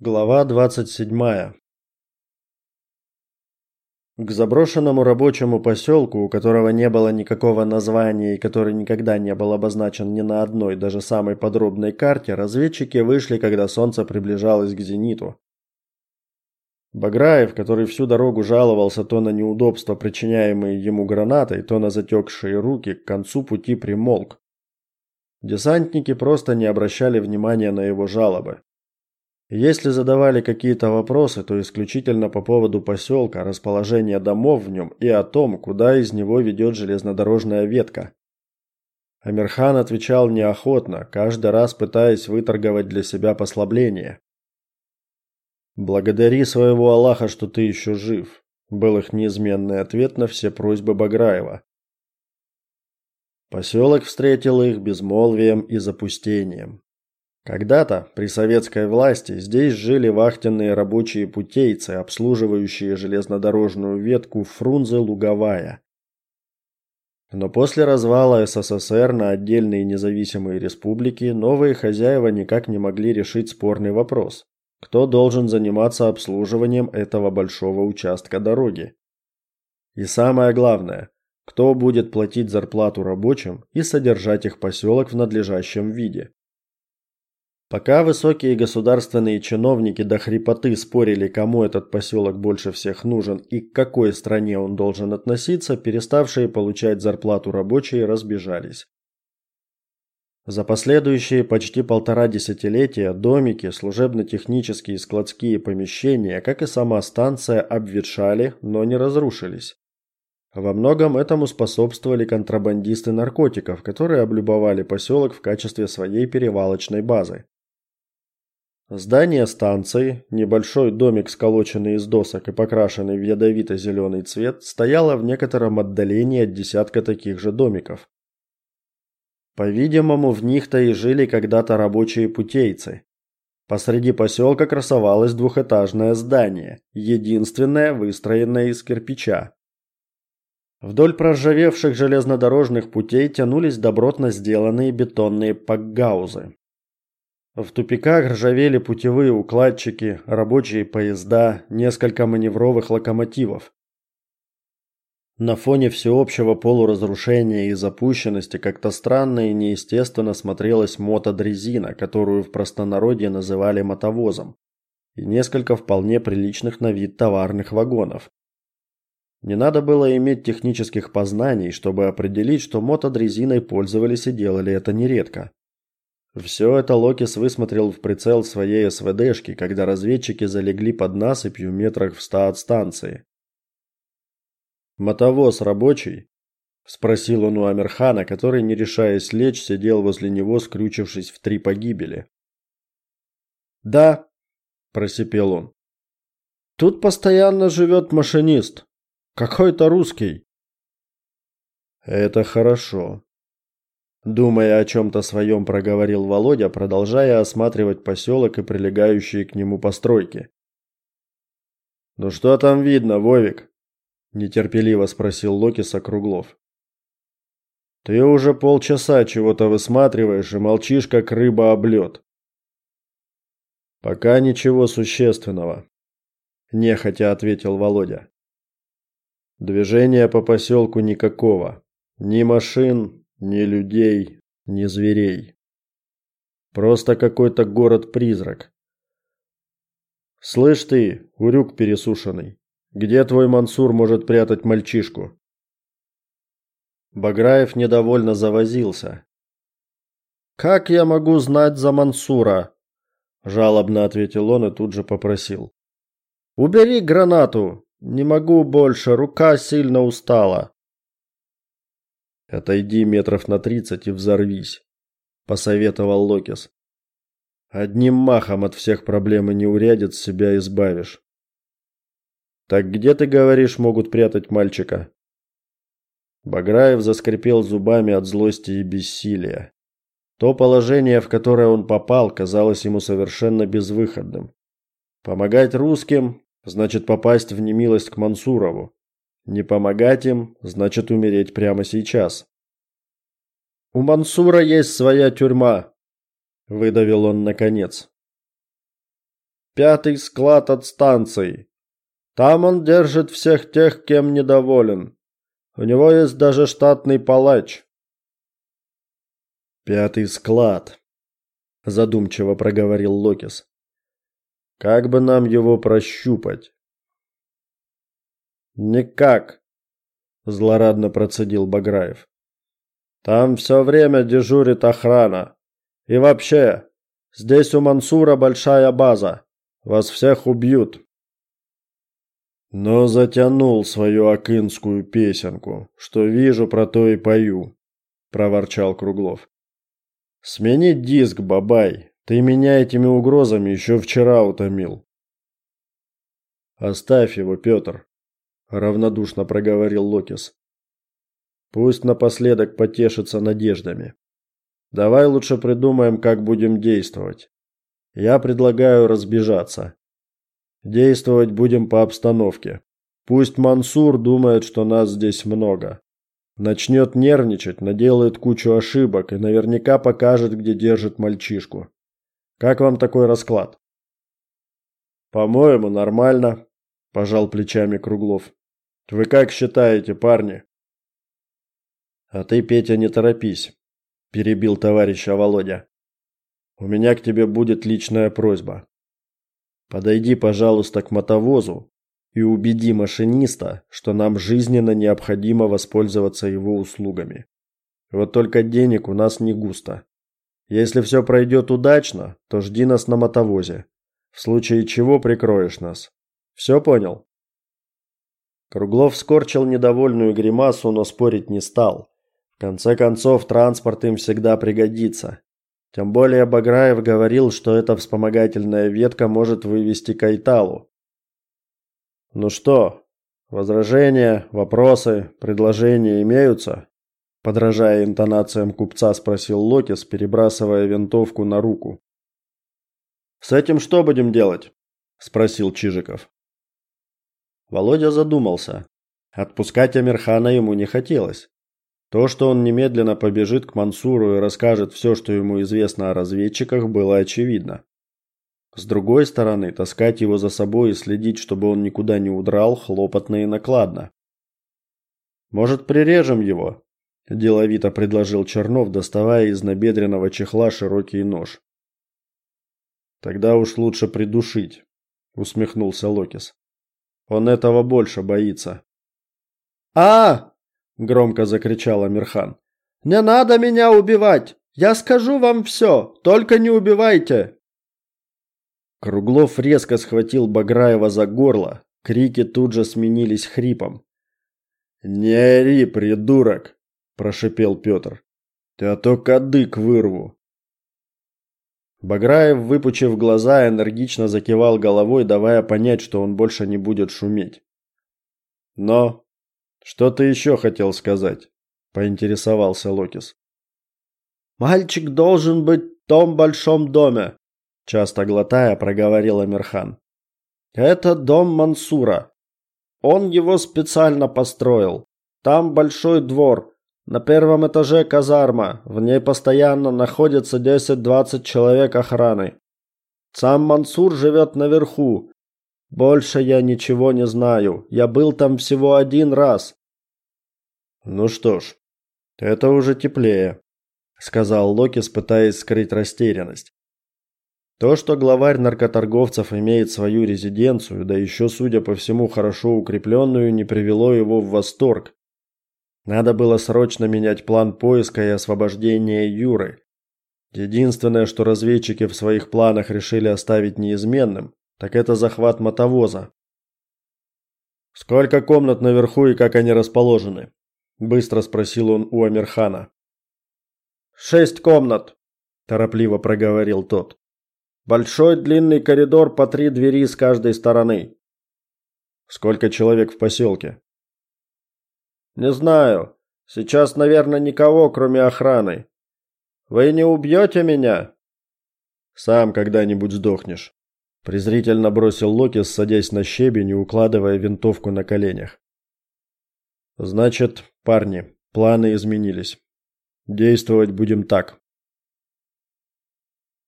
Глава 27. К заброшенному рабочему поселку, у которого не было никакого названия и который никогда не был обозначен ни на одной, даже самой подробной карте, разведчики вышли, когда солнце приближалось к зениту. Баграев, который всю дорогу жаловался то на неудобства, причиняемые ему гранатой, то на затекшие руки, к концу пути примолк. Десантники просто не обращали внимания на его жалобы. Если задавали какие-то вопросы, то исключительно по поводу поселка, расположения домов в нем и о том, куда из него ведет железнодорожная ветка. Амирхан отвечал неохотно, каждый раз пытаясь выторговать для себя послабление. Благодари своего Аллаха, что ты еще жив, был их неизменный ответ на все просьбы Баграева. Поселок встретил их безмолвием и запустением. Когда-то при советской власти здесь жили вахтенные рабочие путейцы, обслуживающие железнодорожную ветку Фрунзе-Луговая. Но после развала СССР на отдельные независимые республики новые хозяева никак не могли решить спорный вопрос: кто должен заниматься обслуживанием этого большого участка дороги? И самое главное, кто будет платить зарплату рабочим и содержать их поселок в надлежащем виде? Пока высокие государственные чиновники до хрипоты спорили, кому этот поселок больше всех нужен и к какой стране он должен относиться, переставшие получать зарплату рабочие разбежались. За последующие почти полтора десятилетия домики, служебно-технические и складские помещения, как и сама станция, обветшали, но не разрушились. Во многом этому способствовали контрабандисты наркотиков, которые облюбовали поселок в качестве своей перевалочной базы. Здание станции, небольшой домик, сколоченный из досок и покрашенный в ядовито-зеленый цвет, стояло в некотором отдалении от десятка таких же домиков. По-видимому, в них-то и жили когда-то рабочие путейцы. Посреди поселка красовалось двухэтажное здание, единственное выстроенное из кирпича. Вдоль проржавевших железнодорожных путей тянулись добротно сделанные бетонные пакгаузы. В тупиках ржавели путевые укладчики, рабочие поезда, несколько маневровых локомотивов. На фоне всеобщего полуразрушения и запущенности как-то странно и неестественно смотрелась мотодрезина, которую в простонародье называли мотовозом, и несколько вполне приличных на вид товарных вагонов. Не надо было иметь технических познаний, чтобы определить, что мотодрезиной пользовались и делали это нередко. Все это Локис высмотрел в прицел своей СВДшки, когда разведчики залегли под насыпью метрах в ста от станции. «Мотовоз рабочий?» – спросил он у Амирхана, который, не решаясь лечь, сидел возле него, скрючившись в три погибели. «Да», – просипел он. «Тут постоянно живет машинист. Какой-то русский». «Это хорошо», Думая о чем то своем, проговорил Володя, продолжая осматривать поселок и прилегающие к нему постройки. "Ну что там видно, Вовик?" нетерпеливо спросил Локи Сокруглов. "Ты уже полчаса чего-то высматриваешь и молчишь как рыба об лед». "Пока ничего существенного", нехотя ответил Володя. Движения по поселку никакого. Ни машин, ни людей, ни зверей. Просто какой-то город-призрак. Слышь ты, урюк пересушенный, где твой Мансур может прятать мальчишку? Баграев недовольно завозился. Как я могу знать за Мансура? жалобно ответил он и тут же попросил: Убери гранату. Не могу больше, рука сильно устала. Отойди метров на тридцать и взорвись, посоветовал Локис. Одним махом от всех проблем и неурядиц себя избавишь. Так где ты говоришь, могут прятать мальчика? Баграев заскрипел зубами от злости и бессилия. То положение, в которое он попал, казалось ему совершенно безвыходным. Помогать русским значит попасть в немилость к Мансурову. Не помогать им значит умереть прямо сейчас. У Мансура есть своя тюрьма, выдавил он наконец. пятый склад от станции. Там он держит всех тех, кем недоволен. У него есть даже штатный палач. Пятый склад, задумчиво проговорил Локис. Как бы нам его прощупать? Никак, злорадно процедил Баграев. Там все время дежурит охрана. И вообще, здесь у Мансура большая база. Вас всех убьют. Но затянул свою акинскую песенку. Что вижу, про то и пою, проворчал Круглов. Смени диск, бабай. Ты меня этими угрозами еще вчера утомил. Оставь его, Петр, равнодушно проговорил Локис. Пусть напоследок потешится надеждами. Давай лучше придумаем, как будем действовать. Я предлагаю разбежаться. Действовать будем по обстановке. Пусть Мансур думает, что нас здесь много. Начнет нервничать, наделает кучу ошибок и наверняка покажет, где держит мальчишку. Как вам такой расклад? По-моему, нормально, пожал плечами Круглов. Вы как считаете, парни? А ты, Петя, не торопись, перебил товарища Володя. У меня к тебе будет личная просьба. Подойди, пожалуйста, к мотовозу и убеди машиниста, что нам жизненно необходимо воспользоваться его услугами. Вот только денег у нас не густо. Если все пройдет удачно, то жди нас на мотовозе. В случае чего прикроешь нас. Все понял? Круглов скорчил недовольную гримасу, но спорить не стал. В конце концов, транспорт им всегда пригодится. Тем более Баграев говорил, что эта вспомогательная ветка может вывести Кайталу. Ну что, возражения, вопросы, предложения имеются? Подражая интонациям купца, спросил Локис, перебрасывая винтовку на руку. С этим что будем делать? спросил Чижиков. Володя задумался. Отпускать Амирхана ему не хотелось. То, что он немедленно побежит к Мансуру и расскажет все, что ему известно о разведчиках, было очевидно. С другой стороны, таскать его за собой и следить, чтобы он никуда не удрал, хлопотно и накладно. Может, прирежем его? деловито предложил Чернов, доставая из набедренного чехла широкий нож. Тогда уж лучше придушить, усмехнулся Локис. Он этого больше боится. А! громко закричал Амирхан. Не надо меня убивать. Я скажу вам все, только не убивайте. Круглов резко схватил Баграева за горло. Крики тут же сменились хрипом. Не ори, придурок, прошипел Петр. Ты а то кадык вырву. Баграев, выпучив глаза, энергично закивал головой, давая понять, что он больше не будет шуметь. Но что ты еще хотел сказать? поинтересовался Локис. Мальчик должен быть в том большом доме, часто глотая, проговорил Амирхан. Это дом Мансура. Он его специально построил. Там большой двор, на первом этаже казарма, в ней постоянно находится 10-20 человек охраны. Сам Мансур живет наверху, больше я ничего не знаю. Я был там всего один раз. Ну что ж, это уже теплее, сказал Локис, пытаясь скрыть растерянность. То, что главарь наркоторговцев имеет свою резиденцию, да еще, судя по всему, хорошо укрепленную, не привело его в восторг. Надо было срочно менять план поиска и освобождения Юры. Единственное, что разведчики в своих планах решили оставить неизменным, так это захват мотовоза. Сколько комнат наверху и как они расположены? быстро спросил он у Амирхана. Шесть комнат, торопливо проговорил тот. Большой длинный коридор по три двери с каждой стороны. Сколько человек в поселке? Не знаю. Сейчас, наверное, никого, кроме охраны. Вы не убьете меня? Сам когда-нибудь сдохнешь презрительно бросил Локис, садясь на щебень и укладывая винтовку на коленях. Значит, парни, планы изменились. Действовать будем так.